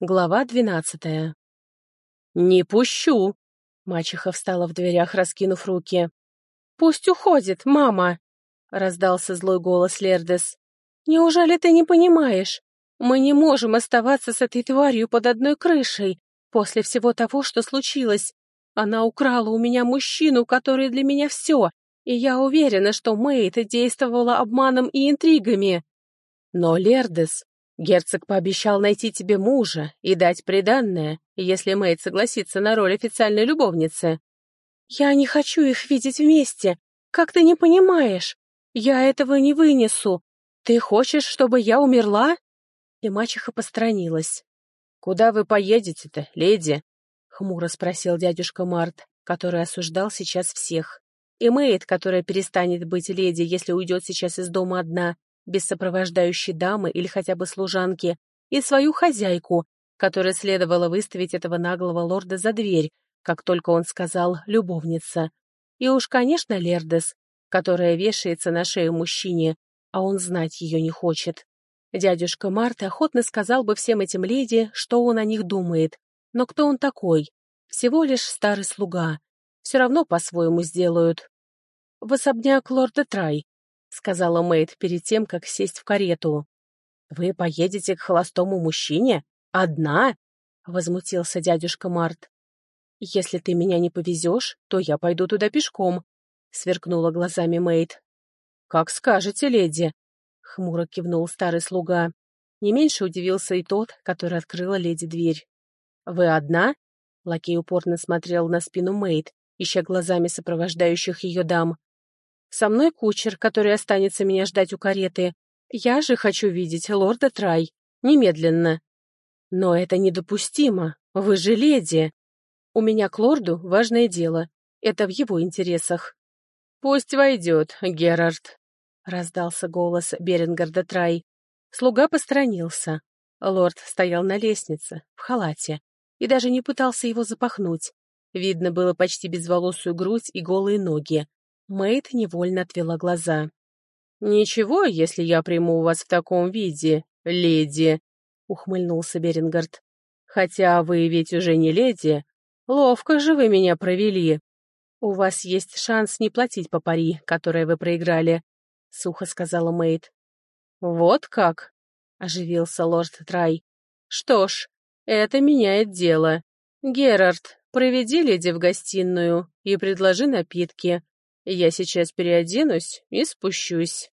Глава двенадцатая. «Не пущу!» Мачеха встала в дверях, раскинув руки. «Пусть уходит, мама!» — раздался злой голос Лердес. «Неужели ты не понимаешь? Мы не можем оставаться с этой тварью под одной крышей после всего того, что случилось. Она украла у меня мужчину, который для меня все, и я уверена, что Мэйд действовала обманом и интригами». «Но, Лердес, Герцог пообещал найти тебе мужа и дать приданное, если Мэйд согласится на роль официальной любовницы. Я не хочу их видеть вместе. Как ты не понимаешь? Я этого не вынесу. Ты хочешь, чтобы я умерла? И мачеха посторонилась. Куда вы поедете-то, леди? Хмуро спросил дядюшка Март, который осуждал сейчас всех. И Мэйд, которая перестанет быть леди, если уйдет сейчас из дома одна, без сопровождающей дамы или хотя бы служанки, и свою хозяйку, которая следовало выставить этого наглого лорда за дверь, как только он сказал «любовница». И уж, конечно, Лердес, которая вешается на шею мужчине, а он знать ее не хочет. Дядюшка Март охотно сказал бы всем этим леди, что он о них думает. Но кто он такой? Всего лишь старый слуга. Все равно по-своему сделают. В особняк лорда Трай, сказала Мэйд перед тем, как сесть в карету. «Вы поедете к холостому мужчине? Одна?» — возмутился дядюшка Март. «Если ты меня не повезешь, то я пойду туда пешком», — сверкнула глазами Мэйд. «Как скажете, леди», — хмуро кивнул старый слуга. Не меньше удивился и тот, который открыла леди дверь. «Вы одна?» — лакей упорно смотрел на спину Мэйд, ища глазами сопровождающих ее дам. Со мной кучер, который останется меня ждать у кареты. Я же хочу видеть лорда Трай. Немедленно. Но это недопустимо. Вы же леди. У меня к лорду важное дело. Это в его интересах. Пусть войдет, Герард. Раздался голос Берингарда Трай. Слуга посторонился. Лорд стоял на лестнице, в халате, и даже не пытался его запахнуть. Видно было почти безволосую грудь и голые ноги. Мэйд невольно отвела глаза. «Ничего, если я приму вас в таком виде, леди», — ухмыльнулся Берингард. «Хотя вы ведь уже не леди. Ловко же вы меня провели. У вас есть шанс не платить по пари, которое вы проиграли», — сухо сказала Мэйд. «Вот как?» — оживился лорд Трай. «Что ж, это меняет дело. Герард, проведи леди в гостиную и предложи напитки. Я сейчас переоденусь и спущусь».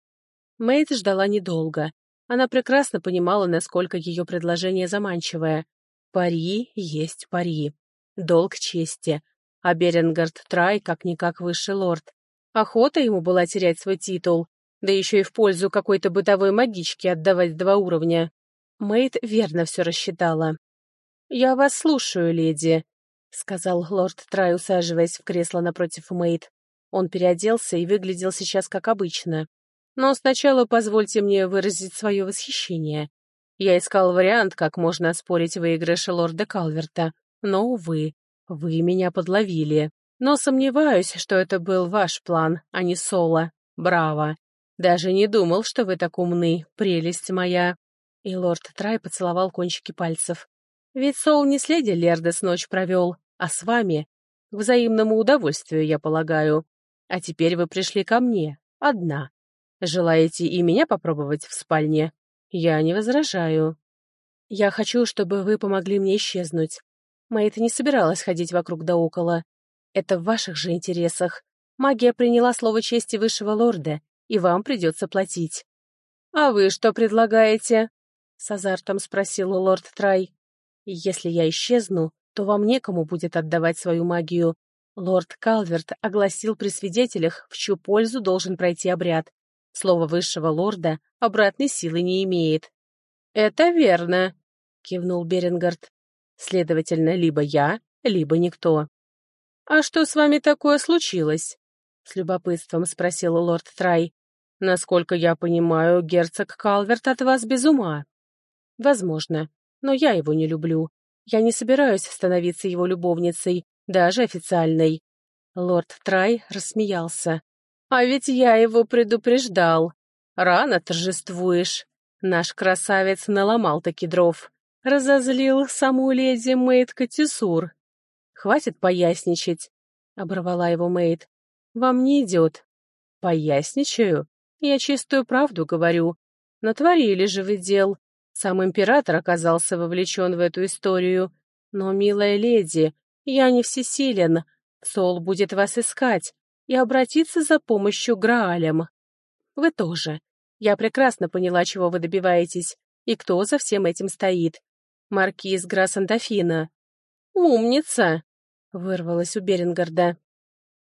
Мэйд ждала недолго. Она прекрасно понимала, насколько ее предложение заманчивое. Пари есть пари. Долг чести. А Беренгард Трай как-никак высший лорд. Охота ему была терять свой титул, да еще и в пользу какой-то бытовой магички отдавать два уровня. Мэйд верно все рассчитала. «Я вас слушаю, леди», — сказал лорд Трай, усаживаясь в кресло напротив Мэйд. Он переоделся и выглядел сейчас как обычно. Но сначала позвольте мне выразить свое восхищение. Я искал вариант, как можно оспорить выигрыш лорда Калверта, но, увы, вы меня подловили. Но сомневаюсь, что это был ваш план, а не Соло. Браво. Даже не думал, что вы так умны, прелесть моя. И лорд Трай поцеловал кончики пальцев. Ведь Сол не с леди Лердес ночь провел, а с вами. К взаимному удовольствию, я полагаю. А теперь вы пришли ко мне, одна. Желаете и меня попробовать в спальне? Я не возражаю. Я хочу, чтобы вы помогли мне исчезнуть. Мэйта не собиралась ходить вокруг да около. Это в ваших же интересах. Магия приняла слово чести высшего лорда, и вам придется платить. «А вы что предлагаете?» — с азартом спросил лорд Трай. «Если я исчезну, то вам некому будет отдавать свою магию, Лорд Калверт огласил при свидетелях, в чью пользу должен пройти обряд. Слово высшего лорда обратной силы не имеет. «Это верно», — кивнул Берингард. «Следовательно, либо я, либо никто». «А что с вами такое случилось?» — с любопытством спросил лорд Трай. «Насколько я понимаю, герцог Калверт от вас без ума». «Возможно, но я его не люблю. Я не собираюсь становиться его любовницей, даже официальной. Лорд Трай рассмеялся. «А ведь я его предупреждал. Рано торжествуешь. Наш красавец наломал таки дров. разозлил саму леди Мэйд Катисур. «Хватит поясничать», — оборвала его Мэйд. «Вам не идет». «Поясничаю? Я чистую правду говорю. Натворили же вы дел. Сам император оказался вовлечен в эту историю. Но, милая леди, я не всесилен. Сол будет вас искать и обратиться за помощью Граалем. Вы тоже. Я прекрасно поняла, чего вы добиваетесь, и кто за всем этим стоит. Маркиз Грассандофина. «Умница!» — вырвалась у Берингарда.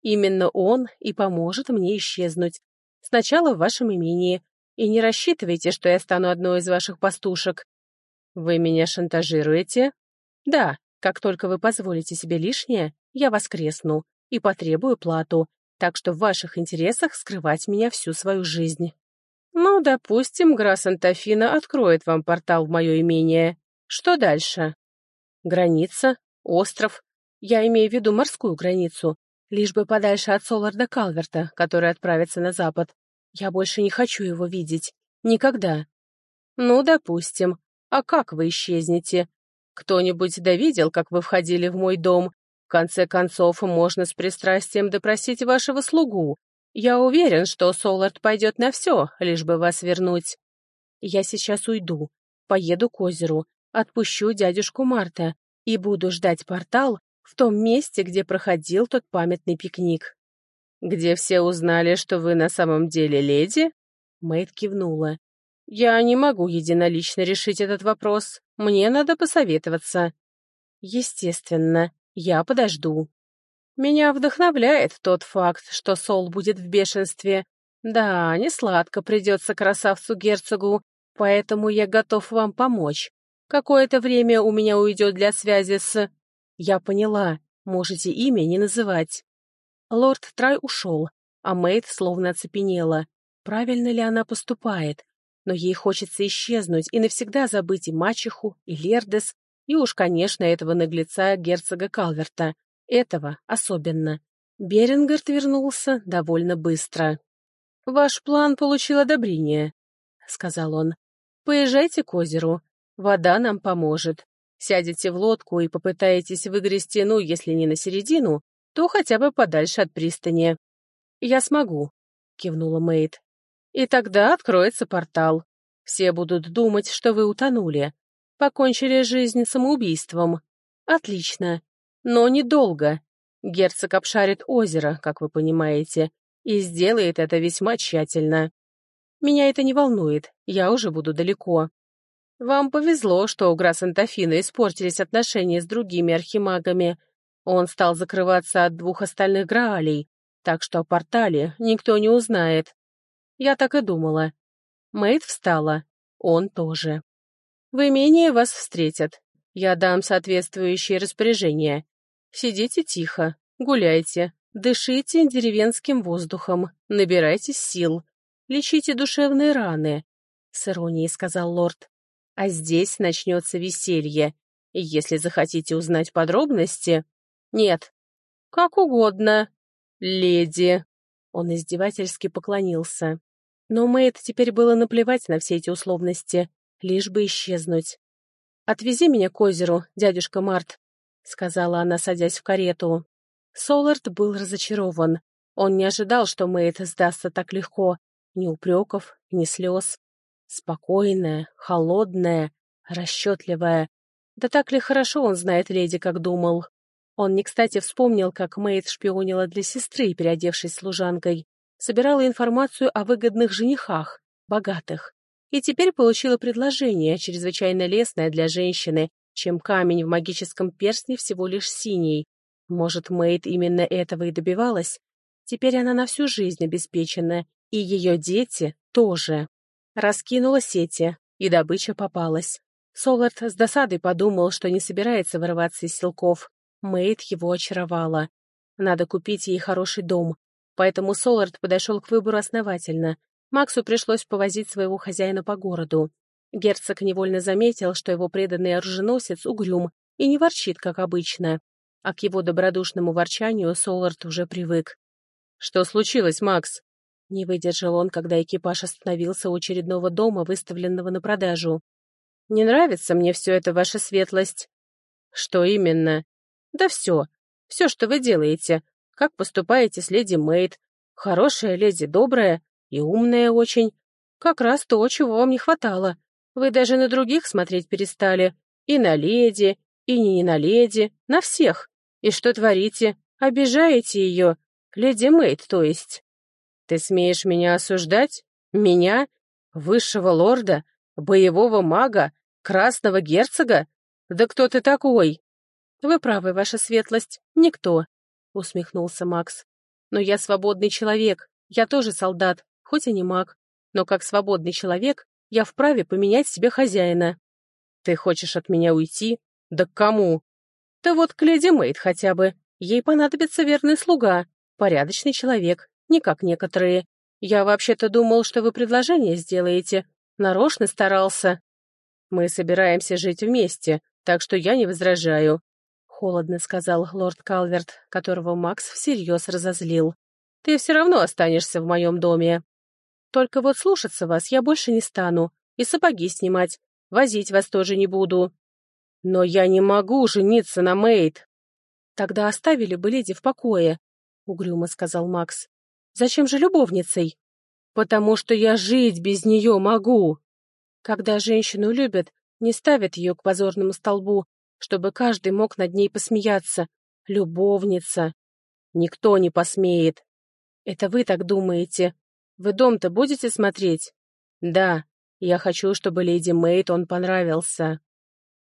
«Именно он и поможет мне исчезнуть. Сначала в вашем имении. И не рассчитывайте, что я стану одной из ваших пастушек. Вы меня шантажируете? Да, как только вы позволите себе лишнее, я воскресну и потребую плату, так что в ваших интересах скрывать меня всю свою жизнь. Ну, допустим, Грасс-Антофина откроет вам портал в мое имение. Что дальше? Граница, остров. Я имею в виду морскую границу, лишь бы подальше от Соларда Калверта, который отправится на запад. Я больше не хочу его видеть. Никогда. Ну, допустим. А как вы исчезнете? Кто-нибудь довидел, как вы входили в мой дом? В конце концов, можно с пристрастием допросить вашего слугу. Я уверен, что Солард пойдет на все, лишь бы вас вернуть. Я сейчас уйду, поеду к озеру, отпущу дядюшку Марта и буду ждать портал в том месте, где проходил тот памятный пикник. «Где все узнали, что вы на самом деле леди?» Мэйд кивнула. «Я не могу единолично решить этот вопрос. Мне надо посоветоваться». «Естественно, я подожду». Меня вдохновляет тот факт, что Сол будет в бешенстве. Да, не сладко придется красавцу-герцогу, поэтому я готов вам помочь. Какое-то время у меня уйдет для связи с... Я поняла, можете имя не называть. Лорд Трай ушел, а Мэйд словно оцепенела. Правильно ли она поступает? Но ей хочется исчезнуть и навсегда забыть и мачеху, и Лердес, и уж, конечно, этого наглеца герцога Калверта. Этого особенно. Берингард вернулся довольно быстро. «Ваш план получил одобрение», — сказал он. «Поезжайте к озеру. Вода нам поможет. Сядете в лодку и попытаетесь выгрести, ну, если не на середину, то хотя бы подальше от пристани. «Я смогу», — кивнула Мэйд. «И тогда откроется портал. Все будут думать, что вы утонули. Покончили жизнь самоубийством. Отлично. Но недолго. Герцог обшарит озеро, как вы понимаете, и сделает это весьма тщательно. Меня это не волнует, я уже буду далеко. Вам повезло, что у Грасс-Антофина испортились отношения с другими архимагами, он стал закрываться от двух остальных Граалей, так что о портале никто не узнает. Я так и думала. Мэйд встала. Он тоже. В имении вас встретят. Я дам соответствующие распоряжения. Сидите тихо, гуляйте, дышите деревенским воздухом, набирайтесь сил, лечите душевные раны, — с иронией сказал лорд. А здесь начнется веселье. И если захотите узнать подробности, «Нет». «Как угодно, леди». Он издевательски поклонился. Но Мэйд теперь было наплевать на все эти условности, лишь бы исчезнуть. «Отвези меня к озеру, дядюшка Март», — сказала она, садясь в карету. Солард был разочарован. Он не ожидал, что Мэйд сдастся так легко. Ни упреков, ни слез. Спокойная, холодная, расчетливая. Да так ли хорошо он знает леди, как думал? Он не кстати вспомнил, как Мэйд шпионила для сестры, переодевшись служанкой, собирала информацию о выгодных женихах, богатых, и теперь получила предложение, чрезвычайно лестное для женщины, чем камень в магическом перстне всего лишь синий. Может, Мэйд именно этого и добивалась? Теперь она на всю жизнь обеспечена, и ее дети тоже. Раскинула сети, и добыча попалась. Солард с досадой подумал, что не собирается вырываться из силков, Мэйд его очаровала. Надо купить ей хороший дом. Поэтому Солард подошел к выбору основательно. Максу пришлось повозить своего хозяина по городу. Герцог невольно заметил, что его преданный оруженосец угрюм и не ворчит, как обычно. А к его добродушному ворчанию Солард уже привык. «Что случилось, Макс?» Не выдержал он, когда экипаж остановился у очередного дома, выставленного на продажу. Не нравится мне все это, ваша светлость. Что именно? Да все. Все, что вы делаете. Как поступаете с леди Мэйд. Хорошая леди, добрая и умная очень. Как раз то, чего вам не хватало. Вы даже на других смотреть перестали. И на леди, и не на леди, на всех. И что творите? Обижаете ее. Леди Мэйд, то есть. Ты смеешь меня осуждать? Меня? Высшего лорда? Боевого мага? Красного герцога? Да кто ты такой? Вы правы, ваша светлость, никто, усмехнулся Макс. Но я свободный человек, я тоже солдат, хоть и не маг. Но как свободный человек, я вправе поменять себе хозяина. Ты хочешь от меня уйти? Да к кому? Да вот к леди Мэйд хотя бы. Ей понадобится верный слуга, порядочный человек, не как некоторые. Я вообще-то думал, что вы предложение сделаете. Нарочно старался. Мы собираемся жить вместе, так что я не возражаю. Холодно сказал лорд Калверт, которого Макс всерьез разозлил. Ты все равно останешься в моем доме. Только вот слушаться вас я больше не стану. И сапоги снимать. Возить вас тоже не буду. Но я не могу жениться на Мэйд. Тогда оставили бы леди в покое, — угрюмо сказал Макс. Зачем же любовницей? Потому что я жить без нее могу. Когда женщину любят, не ставят ее к позорному столбу, чтобы каждый мог над ней посмеяться. Любовница. Никто не посмеет. Это вы так думаете. Вы дом-то будете смотреть? Да, я хочу, чтобы леди Мэйд он понравился.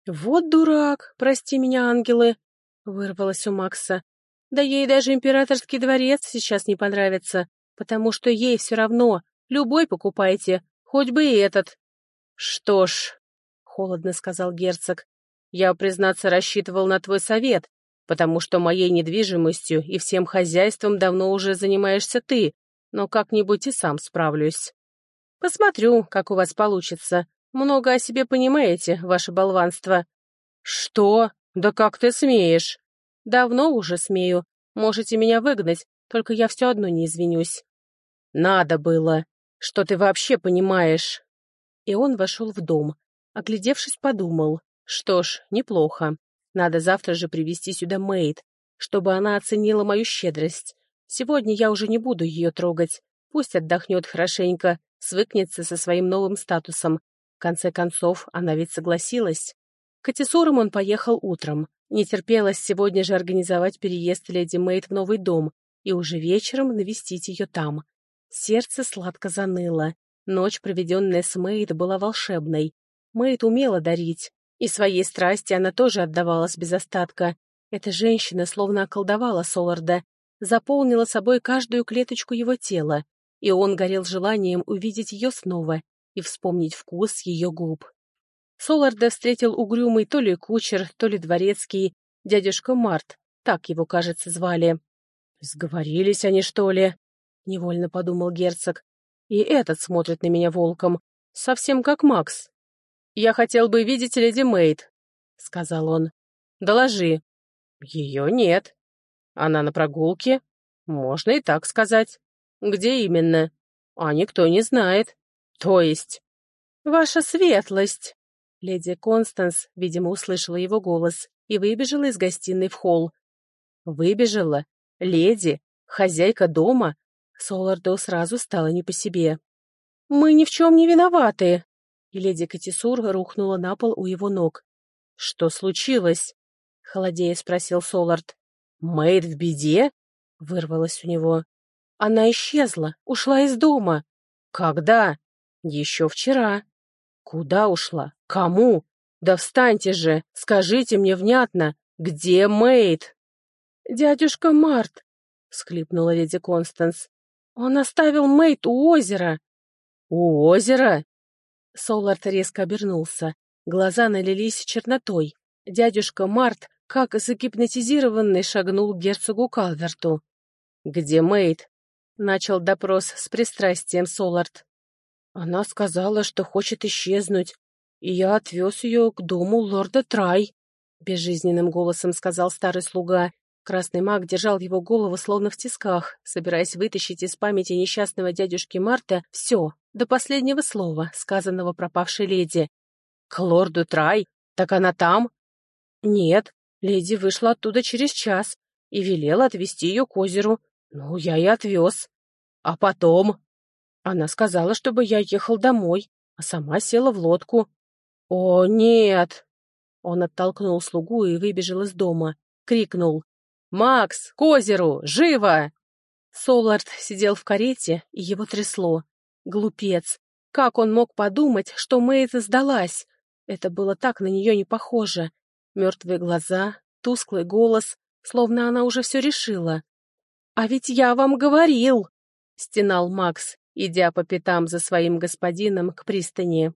Вот дурак, прости меня, ангелы, вырвалось у Макса. Да ей даже императорский дворец сейчас не понравится, потому что ей все равно, любой покупайте, хоть бы и этот. Что ж, холодно сказал герцог, я, признаться, рассчитывал на твой совет, потому что моей недвижимостью и всем хозяйством давно уже занимаешься ты, но как-нибудь и сам справлюсь. Посмотрю, как у вас получится. Много о себе понимаете, ваше болванство. Что? Да как ты смеешь? Давно уже смею. Можете меня выгнать, только я все одно не извинюсь. Надо было. Что ты вообще понимаешь? И он вошел в дом. Оглядевшись, подумал. Что ж, неплохо. Надо завтра же привести сюда Мэйд, чтобы она оценила мою щедрость. Сегодня я уже не буду ее трогать. Пусть отдохнет хорошенько, свыкнется со своим новым статусом. В конце концов, она ведь согласилась. К Атисурам он поехал утром. Не терпелось сегодня же организовать переезд леди Мэйд в новый дом и уже вечером навестить ее там. Сердце сладко заныло. Ночь, проведенная с Мэйд, была волшебной. Мэйд умела дарить, и своей страсти она тоже отдавалась без остатка. Эта женщина словно околдовала Соларда, заполнила собой каждую клеточку его тела, и он горел желанием увидеть ее снова и вспомнить вкус ее губ. Соларда встретил угрюмый то ли кучер, то ли дворецкий, дядюшка Март, так его, кажется, звали. «Сговорились они, что ли?» — невольно подумал герцог. «И этот смотрит на меня волком, совсем как Макс». «Я хотел бы видеть леди Мэйд», — сказал он. «Доложи». «Ее нет. Она на прогулке. Можно и так сказать. Где именно? А никто не знает. То есть...» «Ваша светлость!» Леди Констанс, видимо, услышала его голос и выбежала из гостиной в холл. Выбежала? Леди? Хозяйка дома? Соларду сразу стало не по себе. «Мы ни в чем не виноваты!» И леди Катисур рухнула на пол у его ног. «Что случилось?» — холодея спросил Солард. «Мэйд в беде?» — вырвалось у него. «Она исчезла, ушла из дома». «Когда?» «Еще вчера». «Куда ушла? Кому? Да встаньте же, скажите мне внятно, где Мэйд?» «Дядюшка Март», — всхлипнула леди Констанс. «Он оставил Мэйд у озера». «У озера?» Солард резко обернулся. Глаза налились чернотой. Дядюшка Март, как загипнотизированный, шагнул к герцогу Калверту. «Где Мэйд?» — начал допрос с пристрастием Солард. Она сказала, что хочет исчезнуть, и я отвез ее к дому лорда Трай, — безжизненным голосом сказал старый слуга. Красный маг держал его голову словно в тисках, собираясь вытащить из памяти несчастного дядюшки Марта все, до последнего слова, сказанного пропавшей леди. «К лорду Трай? Так она там?» «Нет, леди вышла оттуда через час и велела отвезти ее к озеру. Ну, я и отвез. А потом?» Она сказала, чтобы я ехал домой, а сама села в лодку. «О, нет!» Он оттолкнул слугу и выбежал из дома. Крикнул. «Макс, к озеру! Живо!» Солард сидел в карете, и его трясло. Глупец! Как он мог подумать, что Мэйд сдалась? Это было так на нее не похоже. Мертвые глаза, тусклый голос, словно она уже все решила. «А ведь я вам говорил!» — стенал Макс, идя по пятам за своим господином к пристани.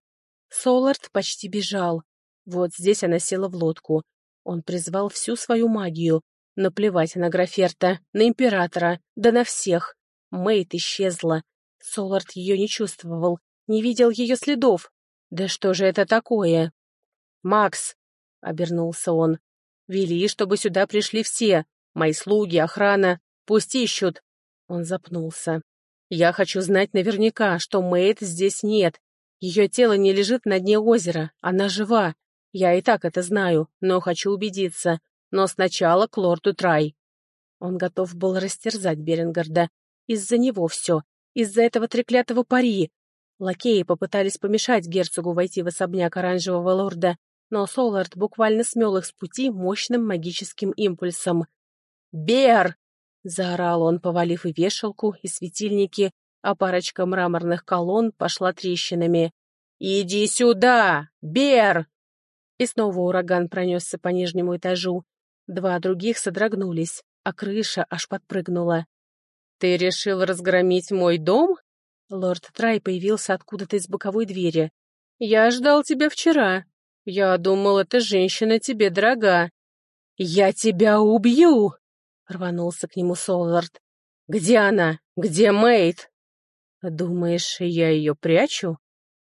Солард почти бежал. Вот здесь она села в лодку. Он призвал всю свою магию. Наплевать на Граферта, на Императора, да на всех. Мэйд исчезла. Солард ее не чувствовал, не видел ее следов. Да что же это такое? «Макс!» — обернулся он. «Вели, чтобы сюда пришли все. Мои слуги, охрана. Пусть ищут». Он запнулся. «Я хочу знать наверняка, что Мэйд здесь нет. Ее тело не лежит на дне озера. Она жива. Я и так это знаю, но хочу убедиться. Но сначала к лорду Трай». Он готов был растерзать Берингарда. Из-за него все. Из-за этого треклятого пари. Лакеи попытались помешать герцогу войти в особняк оранжевого лорда, но Солард буквально смел их с пути мощным магическим импульсом. «Бер!» — заорал он, повалив и вешалку, и светильники, а парочка мраморных колонн пошла трещинами. «Иди сюда! Бер!» И снова ураган пронесся по нижнему этажу. Два других содрогнулись, а крыша аж подпрыгнула. «Ты решил разгромить мой дом?» Лорд Трай появился откуда-то из боковой двери. «Я ждал тебя вчера. Я думал, эта женщина тебе дорога». «Я тебя убью!» — рванулся к нему Солвард. «Где она? Где Мэйд?» «Думаешь, я ее прячу?»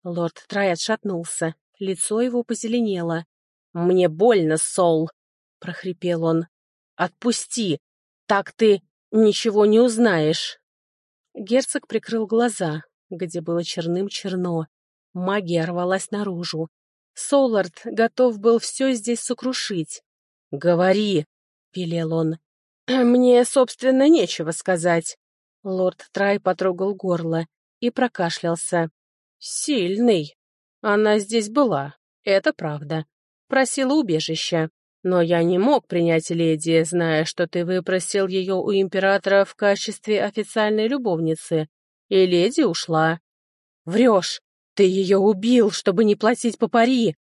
Лорд Трай отшатнулся. Лицо его позеленело. «Мне больно, Сол!» — прохрипел он. «Отпусти! Так ты ничего не узнаешь!» Герцог прикрыл глаза, где было черным-черно. Магия рвалась наружу. Солард готов был все здесь сокрушить. «Говори!» — велел он. «Мне, собственно, нечего сказать». Лорд Трай потрогал горло и прокашлялся. «Сильный. Она здесь была, это правда. Просила убежища. Но я не мог принять леди, зная, что ты выпросил ее у императора в качестве официальной любовницы. И леди ушла. Врешь! Ты ее убил, чтобы не платить по пари!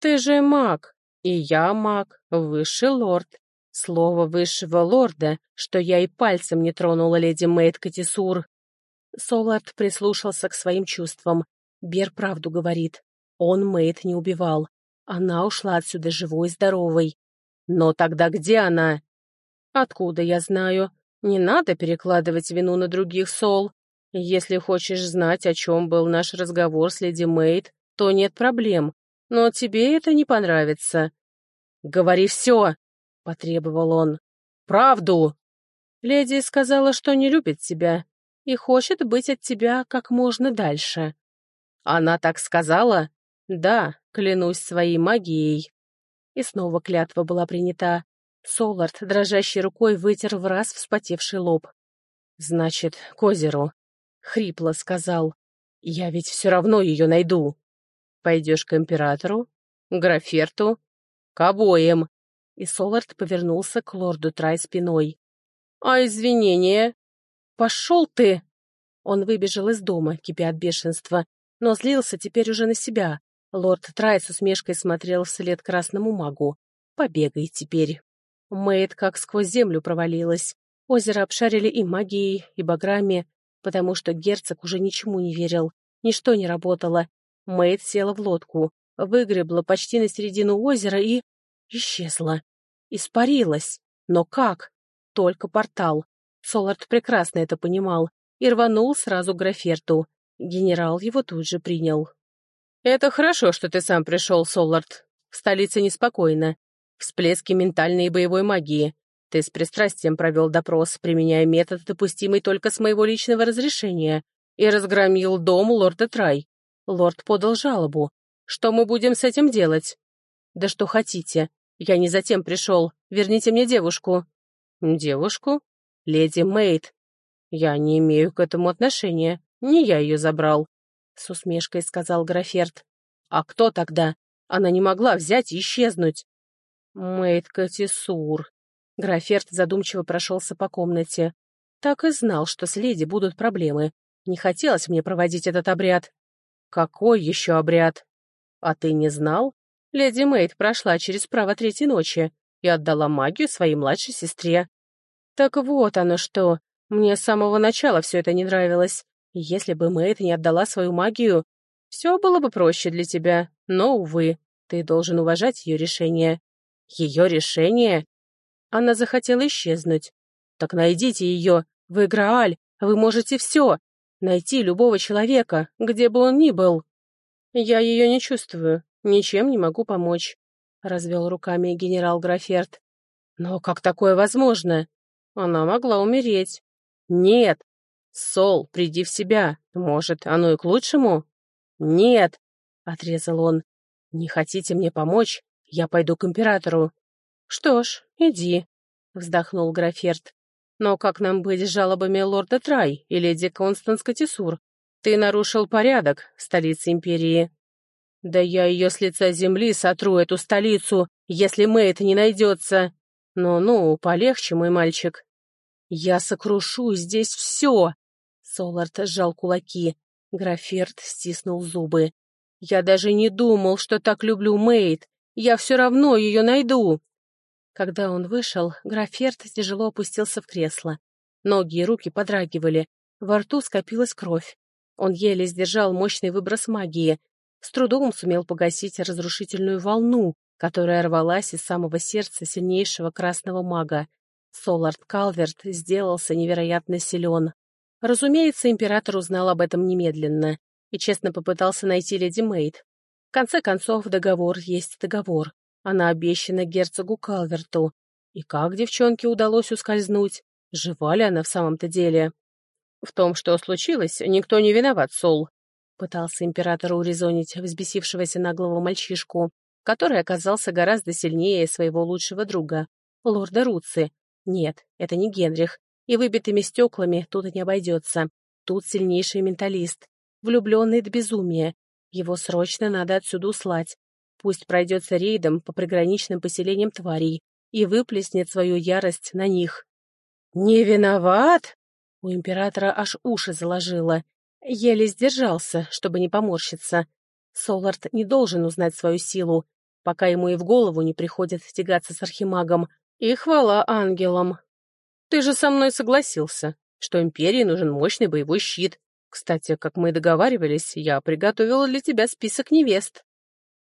Ты же маг, и я маг, высший лорд. Слово высшего лорда, что я и пальцем не тронула леди Мэйд Катисур. Солард прислушался к своим чувствам. Бер правду говорит. Он Мэйд не убивал. Она ушла отсюда живой и здоровой. Но тогда где она? Откуда я знаю? Не надо перекладывать вину на других, Сол. Если хочешь знать, о чем был наш разговор с леди Мэйд, то нет проблем. Но тебе это не понравится. Говори все, — потребовал он. Правду. Леди сказала, что не любит тебя и хочет быть от тебя как можно дальше. Она так сказала? Да, клянусь своей магией. И снова клятва была принята. Солард, дрожащей рукой, вытер в раз вспотевший лоб. «Значит, к озеру», — хрипло сказал. «Я ведь все равно ее найду. Пойдешь к императору, граферту, к обоим». И Солард повернулся к лорду Трай спиной. «А извинения?» «Пошел ты!» Он выбежал из дома, кипя от бешенства, но злился теперь уже на себя. Лорд Трай с усмешкой смотрел вслед красному магу. «Побегай теперь». Мэйд как сквозь землю провалилась. Озеро обшарили и магией, и баграми, потому что герцог уже ничему не верил. Ничто не работало. Мэйд села в лодку, выгребла почти на середину озера и... исчезла. Испарилась. Но как? Только портал. Солард прекрасно это понимал и рванул сразу к Граферту. Генерал его тут же принял. «Это хорошо, что ты сам пришел, Солард. В столице неспокойно. Всплески ментальной и боевой магии. Ты с пристрастием провел допрос, применяя метод, допустимый только с моего личного разрешения, и разгромил дом лорда Трай. Лорд подал жалобу. Что мы будем с этим делать? Да что хотите. Я не затем пришел. Верните мне девушку. Девушку? Леди Мейд. Я не имею к этому отношения. Не я ее забрал. С усмешкой сказал Граферт. А кто тогда? Она не могла взять и исчезнуть. Мейд Катисур. Граферт задумчиво прошелся по комнате. Так и знал, что с леди будут проблемы. Не хотелось мне проводить этот обряд. Какой еще обряд? А ты не знал? Леди Мэйд прошла через право третьей ночи и отдала магию своей младшей сестре. Так вот оно что. Мне с самого начала все это не нравилось. Если бы Мэйд не отдала свою магию, все было бы проще для тебя. Но, увы, ты должен уважать ее решение. Ее решение? Она захотела исчезнуть. Так найдите ее. Вы Грааль. Вы можете все. Найти любого человека, где бы он ни был. Я ее не чувствую, ничем не могу помочь, — развел руками генерал Граферт. Но как такое возможно? Она могла умереть. Нет. Сол, приди в себя. Может, оно и к лучшему? Нет, — отрезал он. Не хотите мне помочь? Я пойду к императору. Что ж, иди, — вздохнул Граферт. Но как нам быть с жалобами лорда Трай и леди Констанс Катисур? Ты нарушил порядок, столицы империи. Да я ее с лица земли сотру, эту столицу, если Мэйд не найдется. Ну-ну, полегче, мой мальчик. Я сокрушу здесь все. Солард сжал кулаки. Граферт стиснул зубы. Я даже не думал, что так люблю Мэйд. Я все равно ее найду. Когда он вышел, Граферт тяжело опустился в кресло. Ноги и руки подрагивали, во рту скопилась кровь. Он еле сдержал мощный выброс магии, с трудом сумел погасить разрушительную волну, которая рвалась из самого сердца сильнейшего красного мага. Солард Калверт сделался невероятно силен. Разумеется, император узнал об этом немедленно и честно попытался найти леди Мейд. В конце концов, договор есть договор. Она обещана герцогу Калверту. И как девчонке удалось ускользнуть? Жива ли она в самом-то деле? В том, что случилось, никто не виноват, Сол. Пытался император урезонить взбесившегося наглого мальчишку, который оказался гораздо сильнее своего лучшего друга, лорда Руци. Нет, это не Генрих, и выбитыми стеклами тут не обойдется. Тут сильнейший менталист, влюбленный до безумия. Его срочно надо отсюда услать, Пусть пройдется рейдом по приграничным поселениям тварей и выплеснет свою ярость на них. «Не виноват?» У императора аж уши заложило. Еле сдержался, чтобы не поморщиться. Солард не должен узнать свою силу, пока ему и в голову не приходит тягаться с архимагом. И хвала ангелам. Ты же со мной согласился, что империи нужен мощный боевой щит. Кстати, как мы и договаривались, я приготовила для тебя список невест.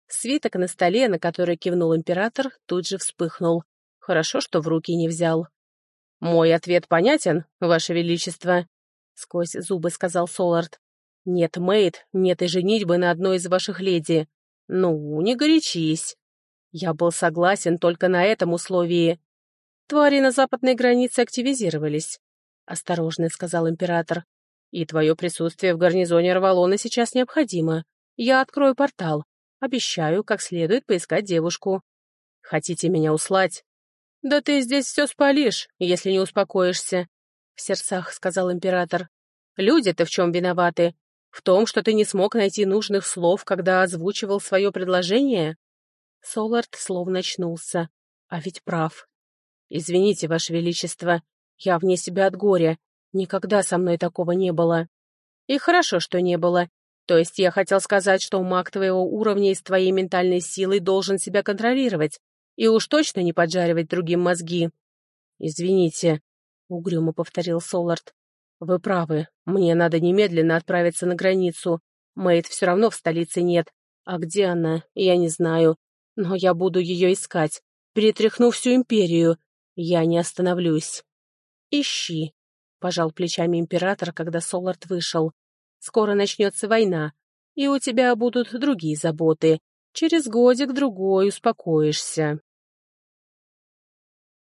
Свиток на столе, на который кивнул император, тут же вспыхнул. Хорошо, что в руки не взял. «Мой ответ понятен, Ваше Величество», — сквозь зубы сказал Солард. «Нет, Мэйд, нет и женитьбы на одной из ваших леди. Ну, не горячись. Я был согласен только на этом условии. Твари на западной границе активизировались», — осторожно сказал император. «И твое присутствие в гарнизоне Рвалона сейчас необходимо. Я открою портал. Обещаю, как следует поискать девушку. Хотите меня услать? Да ты здесь все спалишь, если не успокоишься, — в сердцах сказал император. Люди-то в чем виноваты? В том, что ты не смог найти нужных слов, когда озвучивал свое предложение? Солард словно очнулся. А ведь прав. Извините, Ваше Величество, я вне себя от горя. Никогда со мной такого не было. И хорошо, что не было. То есть я хотел сказать, что маг твоего уровня и с твоей ментальной силой должен себя контролировать и уж точно не поджаривать другим мозги. «Извините», — угрюмо повторил Солард. «Вы правы, мне надо немедленно отправиться на границу. Мэйд все равно в столице нет. А где она, я не знаю. Но я буду ее искать, перетряхну всю империю. Я не остановлюсь». «Ищи», — пожал плечами император, когда Солард вышел. Скоро начнется война, и у тебя будут другие заботы. Через годик-другой успокоишься.